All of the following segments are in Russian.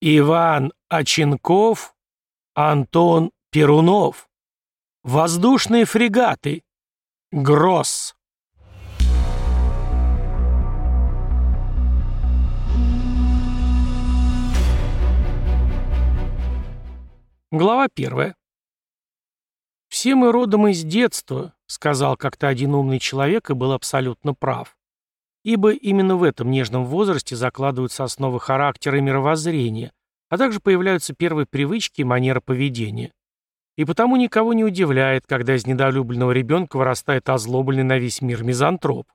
Иван Оченков, Антон Перунов. Воздушные фрегаты. Гросс. Глава первая. «Все мы родом из детства», — сказал как-то один умный человек и был абсолютно прав. Ибо именно в этом нежном возрасте закладываются основы характера и мировоззрения, а также появляются первые привычки и манера поведения. И потому никого не удивляет, когда из недолюбленного ребенка вырастает озлобленный на весь мир мизантроп.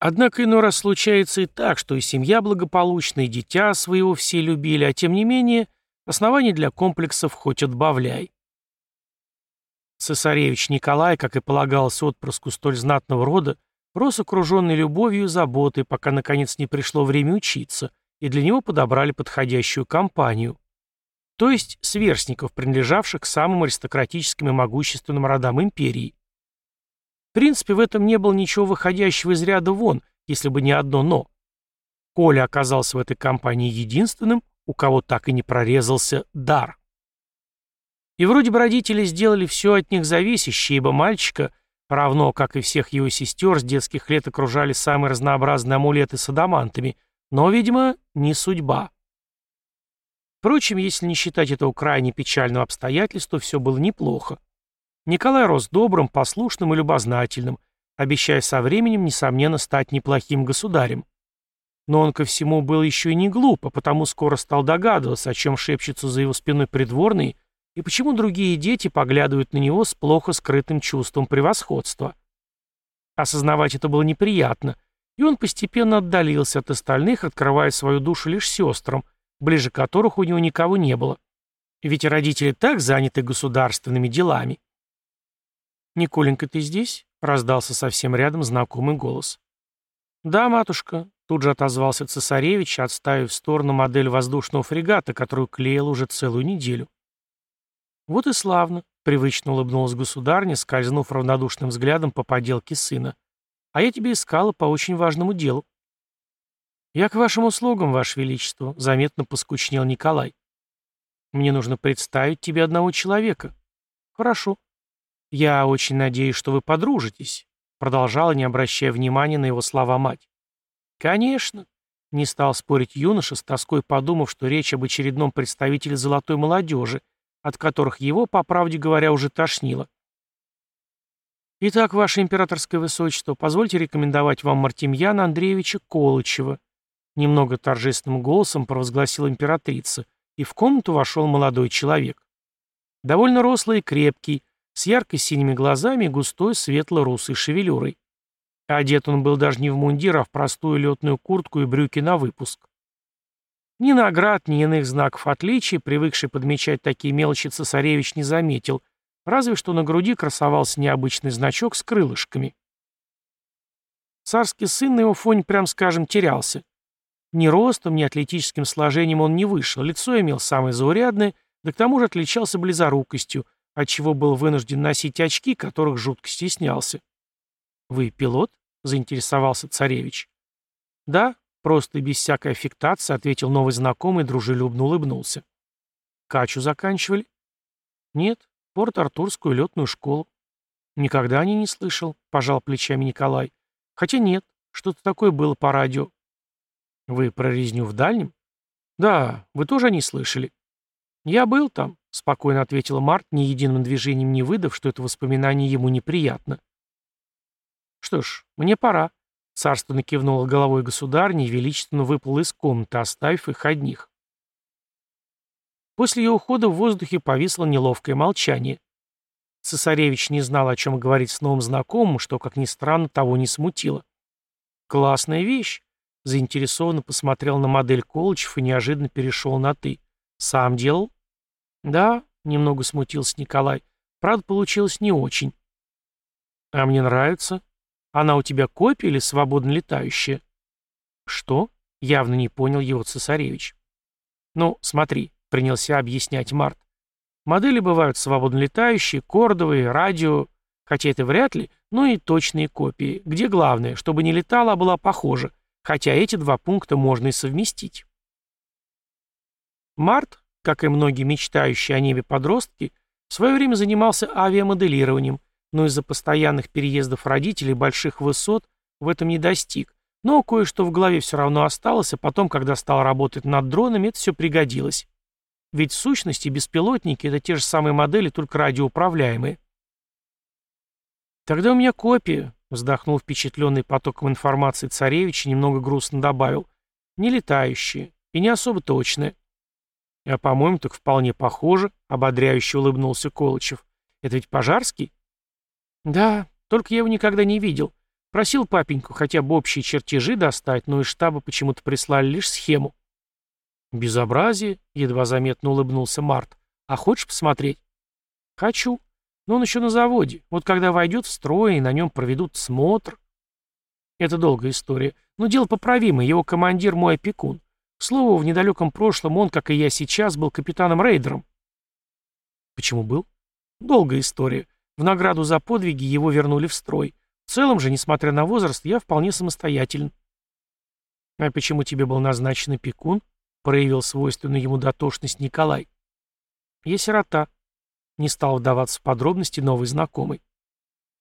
Однако иной раз случается и так, что и семья благополучная, и дитя своего все любили, а тем не менее, оснований для комплексов хоть отбавляй. Цесаревич Николай, как и полагалось отпрыску столь знатного рода, рос окруженный любовью и заботой, пока наконец не пришло время учиться, и для него подобрали подходящую компанию. То есть сверстников, принадлежавших к самым аристократическим и могущественным родам империи. В принципе, в этом не было ничего выходящего из ряда вон, если бы не одно «но». Коля оказался в этой компании единственным, у кого так и не прорезался дар. И вроде бы родители сделали все от них зависящее, ибо мальчика равно как и всех его сестер, с детских лет окружали самые разнообразные амулеты с адамантами, но, видимо, не судьба. Впрочем, если не считать этого крайне печального обстоятельства, все было неплохо. Николай рос добрым, послушным и любознательным, обещая со временем, несомненно, стать неплохим государем. Но он ко всему был еще и не глуп, а потому скоро стал догадываться, о чем шепчутся за его спиной придворные и почему другие дети поглядывают на него с плохо скрытым чувством превосходства. Осознавать это было неприятно, и он постепенно отдалился от остальных, открывая свою душу лишь сестрам, ближе которых у него никого не было. Ведь родители так заняты государственными делами. «Николенька, ты здесь?» — раздался совсем рядом знакомый голос. «Да, матушка», — тут же отозвался цесаревич, отставив в сторону модель воздушного фрегата, которую клеил уже целую неделю. «Вот и славно», — привычно улыбнулась государня, скользнув равнодушным взглядом по поделке сына. «А я тебе искала по очень важному делу». «Я к вашим услугам, ваше величество», — заметно поскучнел Николай. «Мне нужно представить тебе одного человека». «Хорошо». «Я очень надеюсь, что вы подружитесь», — продолжала, не обращая внимания на его слова мать. «Конечно», — не стал спорить юноша, с тоской подумав, что речь об очередном представителе золотой молодежи, от которых его, по правде говоря, уже тошнило. «Итак, ваше императорское высочество, позвольте рекомендовать вам Мартемьяна Андреевича Колычева», немного торжественным голосом провозгласила императрица, и в комнату вошел молодой человек. Довольно рослый и крепкий, с ярко-синими глазами и густой светло-русой шевелюрой. Одет он был даже не в мундир, а в простую летную куртку и брюки на выпуск. Ни наград, ни иных знаков отличия, привыкший подмечать такие мелочи цесаревич не заметил, разве что на груди красовался необычный значок с крылышками. Царский сын на его фоне, прям скажем, терялся. Ни ростом, ни атлетическим сложением он не вышел, лицо имел самое заурядное, да к тому же отличался близорукостью, отчего был вынужден носить очки, которых жутко стеснялся. «Вы пилот?» — заинтересовался царевич. «Да, Просто и без всякой аффектации ответил новый знакомый дружелюбно улыбнулся. Качу заканчивали? Нет, Порт-Артурскую летную школу. Никогда о ней не слышал, пожал плечами Николай. Хотя нет, что-то такое было по радио. Вы про резню в дальнем? Да, вы тоже о ней слышали. Я был там, спокойно ответила Март, ни единым движением не выдав, что это воспоминание ему неприятно. Что ж, мне пора. Царственно кивнула головой государни и величественно выплыл из комнаты, оставив их одних. После ее ухода в воздухе повисло неловкое молчание. Цесаревич не знал, о чем говорить с новым знакомым, что, как ни странно, того не смутило. «Классная вещь», — заинтересованно посмотрел на модель Колычев и неожиданно перешел на «ты». «Сам делал?» «Да», — немного смутился Николай. «Правда, получилось не очень». «А мне нравится», она у тебя копия или свободно летающая? Что? Явно не понял его цесаревич. Ну, смотри, принялся объяснять Март. Модели бывают свободно летающие, кордовые, радио, хотя это вряд ли, но и точные копии, где главное, чтобы не летала, а была похожа, хотя эти два пункта можно и совместить. Март, как и многие мечтающие о небе подростки, в свое время занимался авиамоделированием, но из-за постоянных переездов родителей больших высот в этом не достиг. Но кое-что в голове все равно осталось, а потом, когда стал работать над дронами, это все пригодилось. Ведь в сущности беспилотники — это те же самые модели, только радиоуправляемые. «Тогда у меня копия», — вздохнул впечатленный потоком информации царевич и немного грустно добавил. «Не летающие и не особо точные». «А, по-моему, так вполне похоже», — ободряюще улыбнулся Колычев. «Это ведь Пожарский?» «Да, только я его никогда не видел. Просил папеньку хотя бы общие чертежи достать, но из штаба почему-то прислали лишь схему». «Безобразие», — едва заметно улыбнулся Март. «А хочешь посмотреть?» «Хочу. Но он еще на заводе. Вот когда войдет в строй и на нем проведут смотр...» «Это долгая история. Но дело поправимое. Его командир мой опекун. К слову, в недалеком прошлом он, как и я сейчас, был капитаном-рейдером». «Почему был?» «Долгая история. В награду за подвиги его вернули в строй. В целом же, несмотря на возраст, я вполне самостоятелен». «А почему тебе был назначен опекун?» проявил свойственную ему дотошность Николай. «Я сирота», — не стал вдаваться в подробности новый знакомый.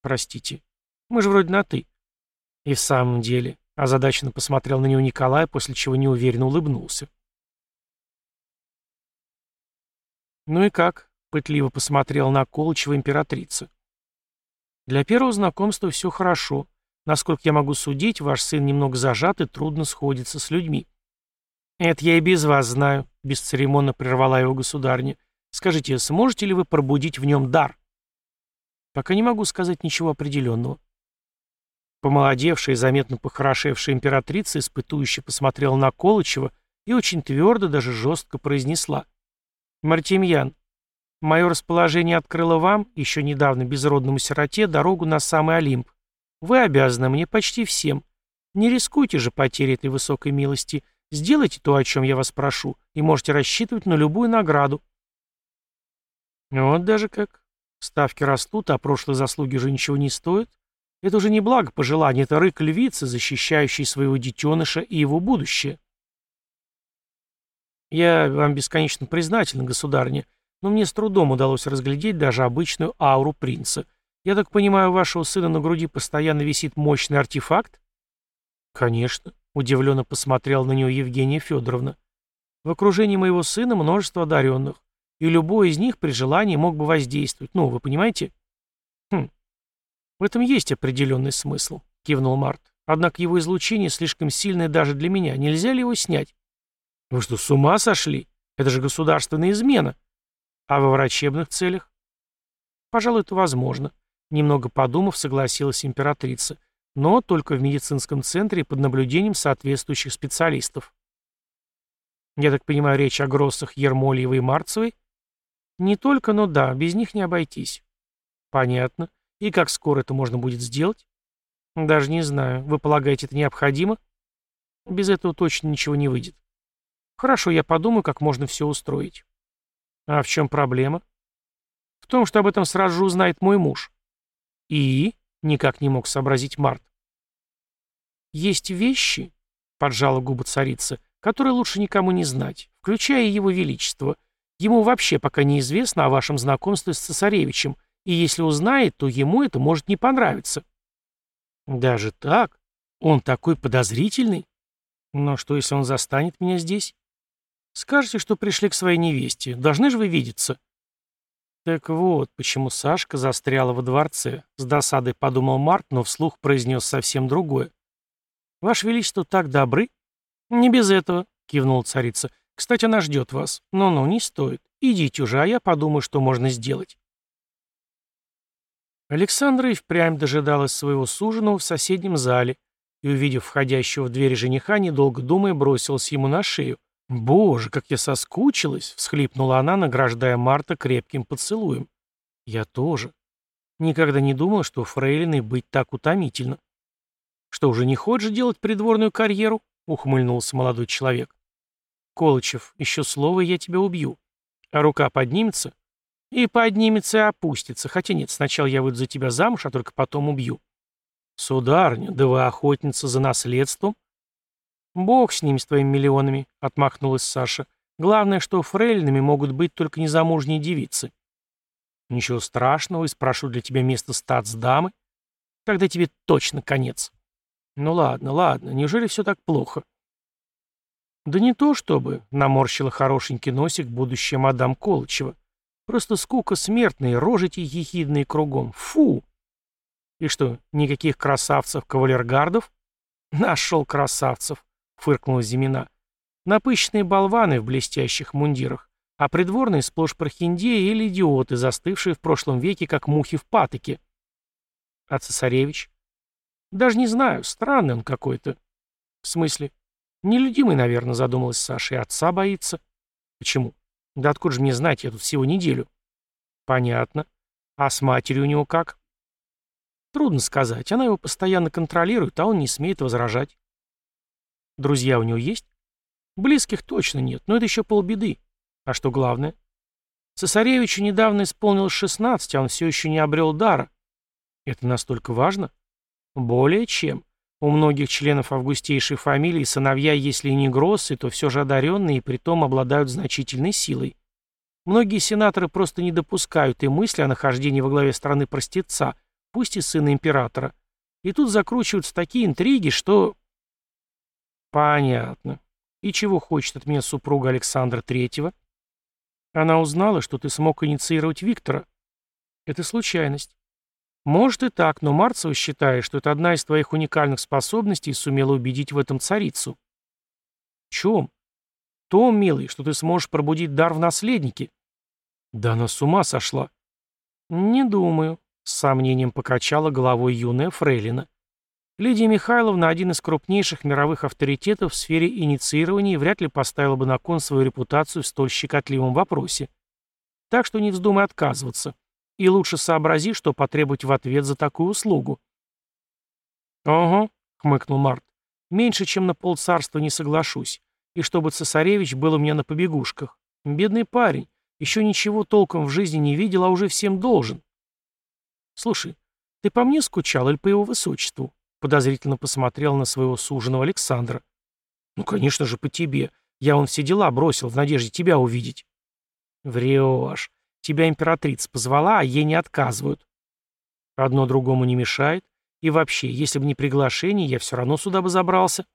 «Простите, мы же вроде на «ты». И в самом деле, озадаченно посмотрел на него Николай, после чего неуверенно улыбнулся. «Ну и как?» — пытливо посмотрел на Колычева императрица. «Для первого знакомства все хорошо. Насколько я могу судить, ваш сын немного зажат и трудно сходится с людьми. «Это я и без вас знаю», — бесцеремонно прервала его государня. «Скажите, сможете ли вы пробудить в нем дар?» «Пока не могу сказать ничего определенного». Помолодевшая и заметно похорошевшая императрица испытующе посмотрела на Колычева и очень твердо, даже жестко произнесла. «Мартемьян, мое расположение открыло вам, еще недавно безродному сироте, дорогу на самый Олимп. Вы обязаны мне почти всем. Не рискуйте же потерей этой высокой милости. Сделайте то, о чем я вас прошу, и можете рассчитывать на любую награду. Вот даже как. Ставки растут, а прошлые заслуги уже ничего не стоят. Это уже не благо пожелание, это рык львицы, защищающий своего детеныша и его будущее. Я вам бесконечно признателен, государня, но мне с трудом удалось разглядеть даже обычную ауру принца. Я так понимаю, у вашего сына на груди постоянно висит мощный артефакт? Конечно. Удивленно посмотрел на нее Евгения Федоровна. В окружении моего сына множество одаренных, и любой из них при желании мог бы воздействовать. Ну, вы понимаете? Хм. В этом есть определенный смысл, кивнул Март. Однако его излучение слишком сильное даже для меня. Нельзя ли его снять? Вы что, с ума сошли? Это же государственная измена. А во врачебных целях? Пожалуй, это возможно. Немного подумав, согласилась императрица но только в медицинском центре под наблюдением соответствующих специалистов. Я так понимаю, речь о Гроссах, Ермольевой и Марцевой? Не только, но да, без них не обойтись. Понятно. И как скоро это можно будет сделать? Даже не знаю. Вы полагаете, это необходимо? Без этого точно ничего не выйдет. Хорошо, я подумаю, как можно все устроить. А в чем проблема? В том, что об этом сразу же узнает мой муж. И? Никак не мог сообразить Март. «Есть вещи», — поджала губы царица, — «которые лучше никому не знать, включая его величество. Ему вообще пока неизвестно о вашем знакомстве с цесаревичем, и если узнает, то ему это может не понравиться». «Даже так? Он такой подозрительный? Но что, если он застанет меня здесь?» «Скажете, что пришли к своей невесте. Должны же вы видеться». Так вот, почему Сашка застряла во дворце. С досадой подумал Марк, но вслух произнес совсем другое. «Ваше Величество так добры?» «Не без этого», — кивнула царица. «Кстати, она ждет вас. Но-но, не стоит. Идите уже, а я подумаю, что можно сделать». Александра и впрямь дожидалась своего суженого в соседнем зале и, увидев входящего в двери жениха, недолго думая, бросилась ему на шею. «Боже, как я соскучилась!» — всхлипнула она, награждая Марта крепким поцелуем. «Я тоже. Никогда не думала, что фрейлиной быть так утомительно». «Что, уже не хочешь делать придворную карьеру?» — ухмыльнулся молодой человек. «Колычев, еще слово, и я тебя убью. А рука поднимется?» «И поднимется, и опустится. Хотя нет, сначала я выйду за тебя замуж, а только потом убью». «Сударыня, да вы охотница за наследством?» «Бог с ними, с твоими миллионами», — отмахнулась Саша. Главное, что фрейлинами могут быть только незамужние девицы. Ничего страшного, и спрошу для тебя место статсдамы. Тогда тебе точно конец. Ну ладно, ладно, неужели все так плохо? Да не то чтобы, наморщила хорошенький носик будущая мадам Колычева. Просто скука смертная, рожите ехидные кругом. Фу! И что, никаких красавцев-кавалергардов? Нашел красавцев, фыркнула Зимина. Напыщенные болваны в блестящих мундирах, а придворные сплошь прохиндеи или идиоты, застывшие в прошлом веке, как мухи в патоке. А цесаревич? Даже не знаю, странный он какой-то. В смысле? Нелюдимый, наверное, задумалась Саша, и отца боится. Почему? Да откуда же мне знать, я тут всего неделю. Понятно. А с матерью у него как? Трудно сказать. Она его постоянно контролирует, а он не смеет возражать. Друзья у него есть? Близких точно нет, но это еще полбеды. А что главное? Цесаревичу недавно исполнилось 16, а он все еще не обрел дара. Это настолько важно? Более чем. У многих членов августейшей фамилии сыновья, если и не гроссы, то все же одаренные и притом обладают значительной силой. Многие сенаторы просто не допускают и мысли о нахождении во главе страны простеца, пусть и сына императора. И тут закручиваются такие интриги, что... Понятно. И чего хочет от меня супруга Александра Третьего? Она узнала, что ты смог инициировать Виктора. Это случайность. Может и так, но Марцева считает, что это одна из твоих уникальных способностей и сумела убедить в этом царицу. В чем? том, милый, что ты сможешь пробудить дар в наследнике. Да она с ума сошла. Не думаю, с сомнением покачала головой юная фрейлина. Лидия Михайловна, один из крупнейших мировых авторитетов в сфере инициирования, вряд ли поставила бы на кон свою репутацию в столь щекотливом вопросе. Так что не вздумай отказываться. И лучше сообрази, что потребовать в ответ за такую услугу. «Ого», — хмыкнул Март, — «меньше, чем на полцарства не соглашусь. И чтобы цесаревич был у меня на побегушках. Бедный парень, еще ничего толком в жизни не видел, а уже всем должен». «Слушай, ты по мне скучал или по его высочеству?» Подозрительно посмотрел на своего суженого Александра. «Ну, конечно же, по тебе. Я вон все дела бросил в надежде тебя увидеть». «Врешь. Тебя императрица позвала, а ей не отказывают. Одно другому не мешает. И вообще, если бы не приглашение, я все равно сюда бы забрался.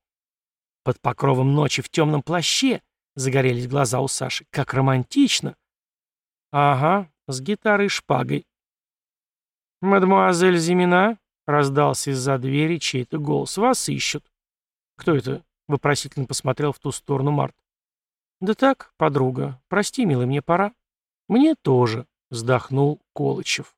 Под покровом ночи в темном плаще загорелись глаза у Саши. Как романтично. Ага, с гитарой и шпагой. «Мадемуазель Зимина?» — раздался из-за двери чей-то голос. «Вас ищут». «Кто это?» — вопросительно посмотрел в ту сторону Март. «Да так, подруга. Прости, милый, мне пора». «Мне тоже», — вздохнул Колычев.